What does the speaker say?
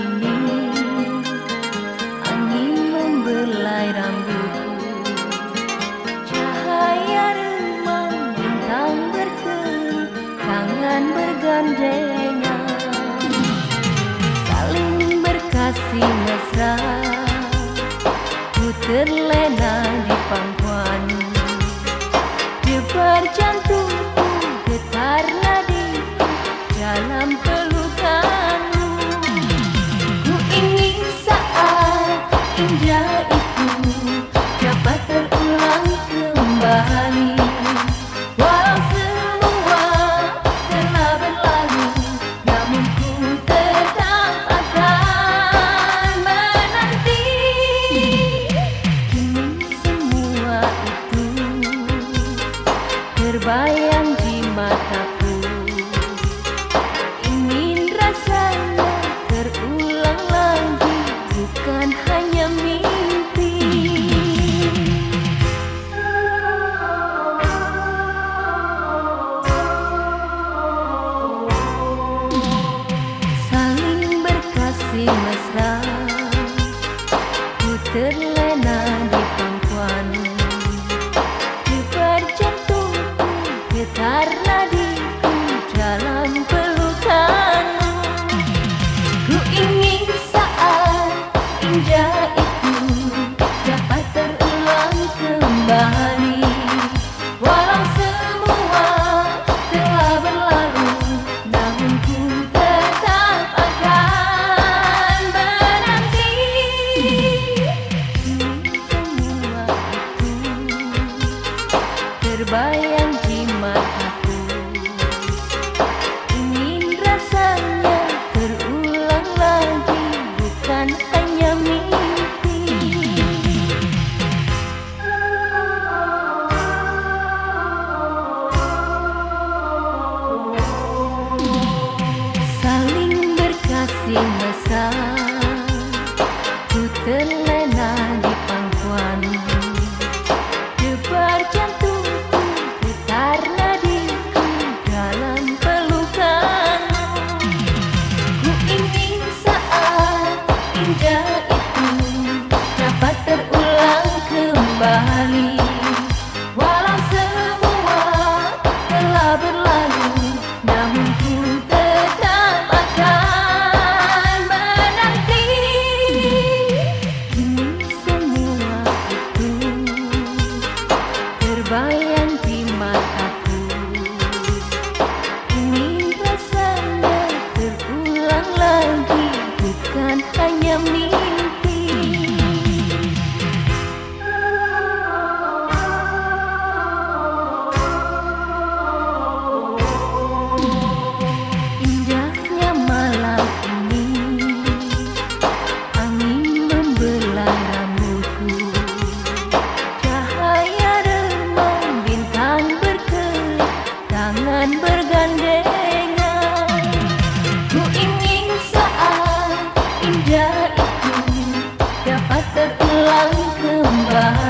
ini. Angin membelai rambutku. Cahaya remang bintang berkeli Tangan bergandeng. itu dapat terulang kembali. Walau semua telah berlalu Namun ku tetap akan menanti. Kini semua itu terbayang di mataku. Ingin rasanya terulang lagi bukan terlena di pangkuan. Kibar jantungku getar nadiku dalam pelukanmu Ku ingin saat indah itu dapat terulang kembali. Yang di mata 봐.